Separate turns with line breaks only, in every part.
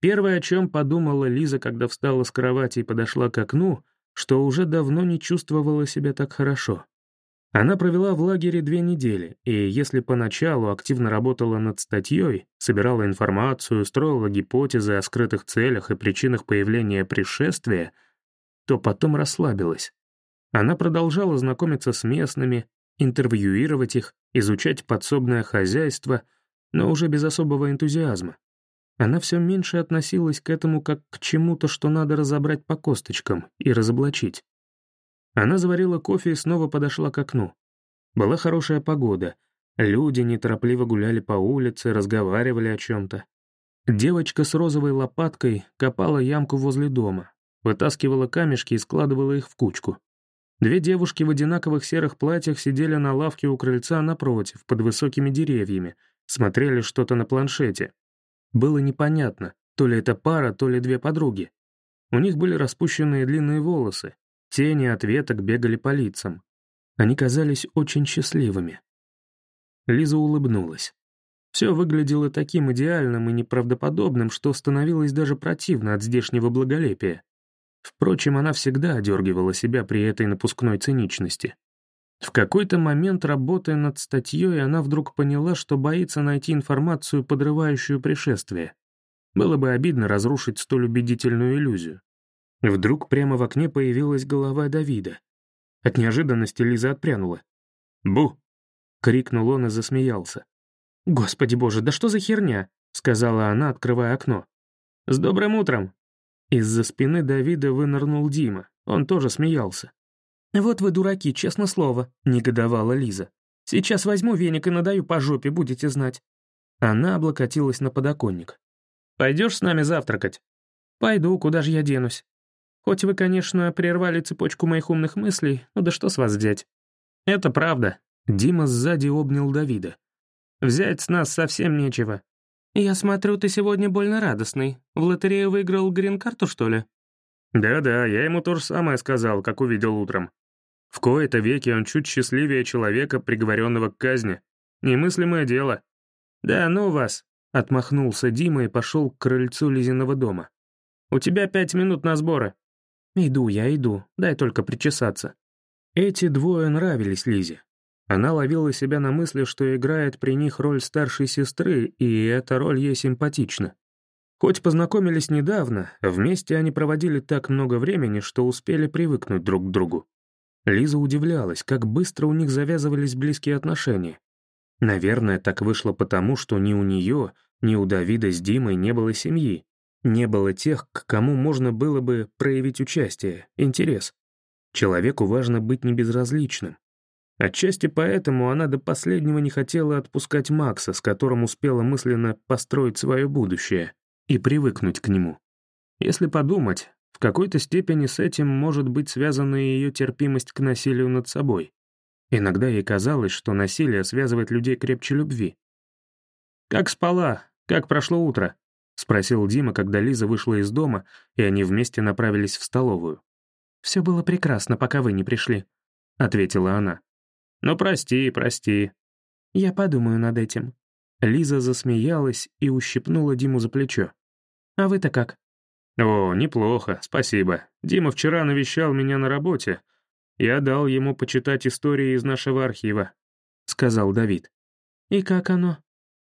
Первое, о чем подумала Лиза, когда встала с кровати и подошла к окну, что уже давно не чувствовала себя так хорошо. Она провела в лагере две недели, и если поначалу активно работала над статьей, собирала информацию, строила гипотезы о скрытых целях и причинах появления пришествия, то потом расслабилась. Она продолжала знакомиться с местными, интервьюировать их, изучать подсобное хозяйство, но уже без особого энтузиазма. Она все меньше относилась к этому как к чему-то, что надо разобрать по косточкам и разоблачить. Она заварила кофе и снова подошла к окну. Была хорошая погода. Люди неторопливо гуляли по улице, разговаривали о чем-то. Девочка с розовой лопаткой копала ямку возле дома, вытаскивала камешки и складывала их в кучку. Две девушки в одинаковых серых платьях сидели на лавке у крыльца напротив, под высокими деревьями, смотрели что-то на планшете. Было непонятно, то ли это пара, то ли две подруги. У них были распущенные длинные волосы, тени от веток бегали по лицам. Они казались очень счастливыми. Лиза улыбнулась. Все выглядело таким идеальным и неправдоподобным, что становилось даже противно от здешнего благолепия. Впрочем, она всегда одергивала себя при этой напускной циничности. В какой-то момент, работая над статьей, она вдруг поняла, что боится найти информацию, подрывающую пришествие. Было бы обидно разрушить столь убедительную иллюзию. Вдруг прямо в окне появилась голова Давида. От неожиданности Лиза отпрянула. «Бу!» — крикнул он и засмеялся. «Господи боже, да что за херня?» — сказала она, открывая окно. «С добрым утром!» Из-за спины Давида вынырнул Дима. Он тоже смеялся. «Вот вы дураки, честно слово», — негодовала Лиза. «Сейчас возьму веник и надаю по жопе, будете знать». Она облокотилась на подоконник. «Пойдешь с нами завтракать?» «Пойду, куда же я денусь?» «Хоть вы, конечно, прервали цепочку моих умных мыслей, но да что с вас взять?» «Это правда». Дима сзади обнял Давида. «Взять с нас совсем нечего». «Я смотрю, ты сегодня больно радостный. В лотерею выиграл грин-карту, что ли?» «Да-да, я ему то же самое сказал, как увидел утром. В кои-то веки он чуть счастливее человека, приговоренного к казни. Немыслимое дело. «Да ну вас!» — отмахнулся Дима и пошел к крыльцу Лизиного дома. «У тебя пять минут на сборы». «Иду я, иду, дай только причесаться». Эти двое нравились Лизе. Она ловила себя на мысли, что играет при них роль старшей сестры, и эта роль ей симпатична. Хоть познакомились недавно, вместе они проводили так много времени, что успели привыкнуть друг к другу. Лиза удивлялась, как быстро у них завязывались близкие отношения. Наверное, так вышло потому, что ни у нее, ни у Давида с Димой не было семьи. Не было тех, к кому можно было бы проявить участие, интерес. Человеку важно быть небезразличным. Отчасти поэтому она до последнего не хотела отпускать Макса, с которым успела мысленно построить свое будущее и привыкнуть к нему. Если подумать, в какой-то степени с этим может быть связана ее терпимость к насилию над собой. Иногда ей казалось, что насилие связывает людей крепче любви. «Как спала? Как прошло утро?» — спросил Дима, когда Лиза вышла из дома, и они вместе направились в столовую. «Все было прекрасно, пока вы не пришли», — ответила она. «Ну, прости, прости». «Я подумаю над этим». Лиза засмеялась и ущипнула Диму за плечо. «А вы-то как?» «О, неплохо, спасибо. Дима вчера навещал меня на работе. Я дал ему почитать истории из нашего архива», — сказал Давид. «И как оно?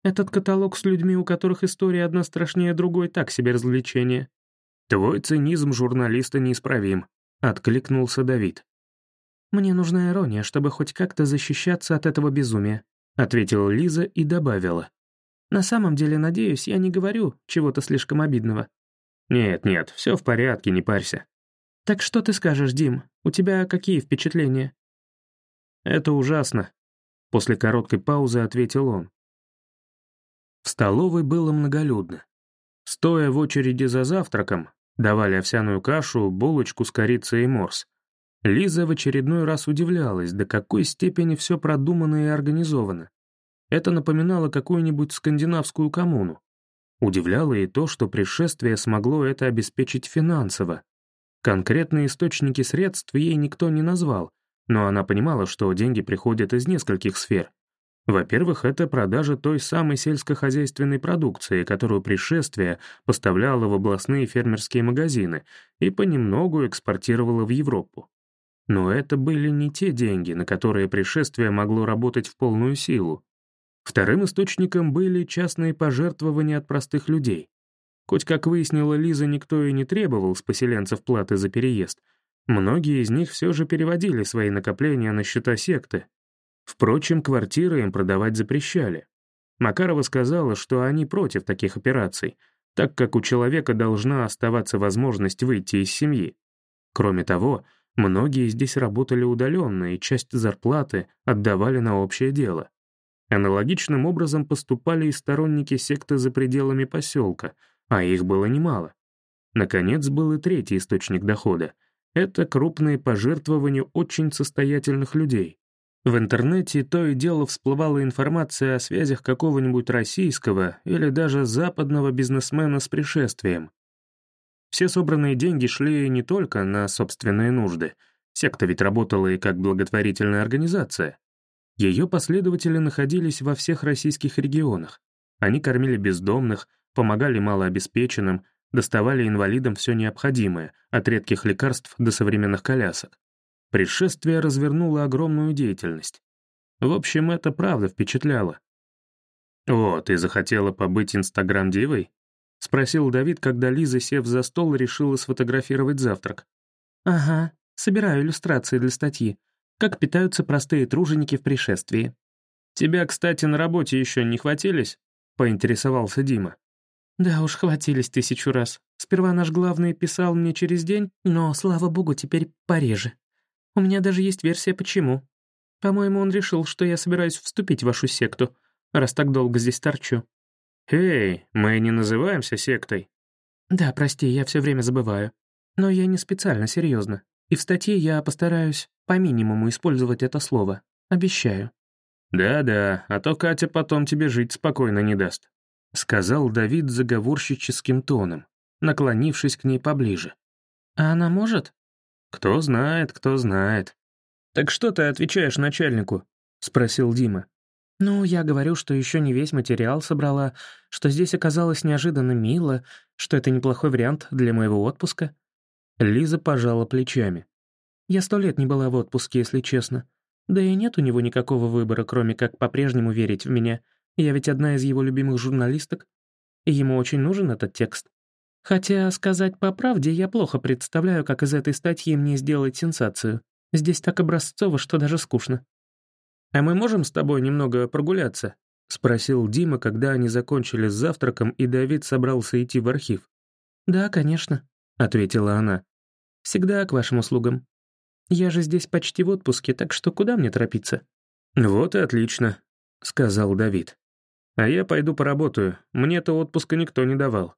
Этот каталог с людьми, у которых история одна страшнее другой, так себе развлечение». «Твой цинизм журналиста неисправим», — откликнулся Давид. «Мне нужна ирония, чтобы хоть как-то защищаться от этого безумия», — ответила Лиза и добавила. «На самом деле, надеюсь, я не говорю чего-то слишком обидного. «Нет-нет, все в порядке, не парься». «Так что ты скажешь, Дим? У тебя какие впечатления?» «Это ужасно», — после короткой паузы ответил он. В столовой было многолюдно. Стоя в очереди за завтраком, давали овсяную кашу, булочку с корицей и морс. Лиза в очередной раз удивлялась, до какой степени все продумано и организовано. Это напоминало какую-нибудь скандинавскую коммуну. Удивляло и то, что пришествие смогло это обеспечить финансово. Конкретные источники средств ей никто не назвал, но она понимала, что деньги приходят из нескольких сфер. Во-первых, это продажа той самой сельскохозяйственной продукции, которую пришествие поставляло в областные фермерские магазины и понемногу экспортировало в Европу. Но это были не те деньги, на которые пришествие могло работать в полную силу. Вторым источником были частные пожертвования от простых людей. Хоть, как выяснила Лиза, никто и не требовал с поселенцев платы за переезд, многие из них все же переводили свои накопления на счета секты. Впрочем, квартиры им продавать запрещали. Макарова сказала, что они против таких операций, так как у человека должна оставаться возможность выйти из семьи. Кроме того, многие здесь работали удаленно и часть зарплаты отдавали на общее дело. Аналогичным образом поступали и сторонники секты за пределами поселка, а их было немало. Наконец, был и третий источник дохода. Это крупные пожертвования очень состоятельных людей. В интернете то и дело всплывала информация о связях какого-нибудь российского или даже западного бизнесмена с пришествием. Все собранные деньги шли не только на собственные нужды. Секта ведь работала и как благотворительная организация. Ее последователи находились во всех российских регионах. Они кормили бездомных, помогали малообеспеченным, доставали инвалидам все необходимое, от редких лекарств до современных колясок. Предшествие развернуло огромную деятельность. В общем, это правда впечатляло. «О, ты захотела побыть инстаграм-дивой?» — спросил Давид, когда Лиза, сев за стол, решила сфотографировать завтрак.
«Ага, собираю иллюстрации для статьи. Как питаются простые труженики в пришествии».
«Тебя, кстати, на работе еще не хватились?» — поинтересовался Дима.
«Да уж, хватились тысячу раз. Сперва наш главный писал мне через день, но, слава богу, теперь пореже. У меня даже есть версия, почему. По-моему, он решил, что я собираюсь вступить в вашу секту, раз так долго здесь торчу».
«Эй, мы не называемся сектой».
«Да, прости, я все время забываю. Но я не специально, серьезно. И в статье я постараюсь по минимуму использовать это слово. Обещаю».
«Да-да, а то Катя потом тебе жить спокойно не даст», — сказал Давид заговорщическим тоном, наклонившись к ней поближе.
«А она может?»
«Кто знает, кто знает». «Так что ты отвечаешь начальнику?» — спросил Дима.
«Ну, я говорю, что еще не весь материал собрала, что здесь оказалось неожиданно мило, что это неплохой вариант для моего отпуска».
Лиза пожала плечами.
Я сто лет не была в отпуске, если честно. Да и нет у него никакого выбора, кроме как по-прежнему верить в меня. Я ведь одна из его любимых журналисток. И ему очень нужен этот текст. Хотя, сказать по правде, я плохо представляю, как из этой статьи мне сделать сенсацию. Здесь так образцово, что даже скучно.
«А мы можем с тобой немного прогуляться?» — спросил Дима, когда они закончили с завтраком, и Давид собрался идти в архив.
«Да, конечно», — ответила она. «Всегда к вашим услугам. Я же здесь почти в отпуске, так что куда мне торопиться?»
«Вот и отлично», — сказал Давид. «А я пойду поработаю. Мне-то отпуска никто не давал».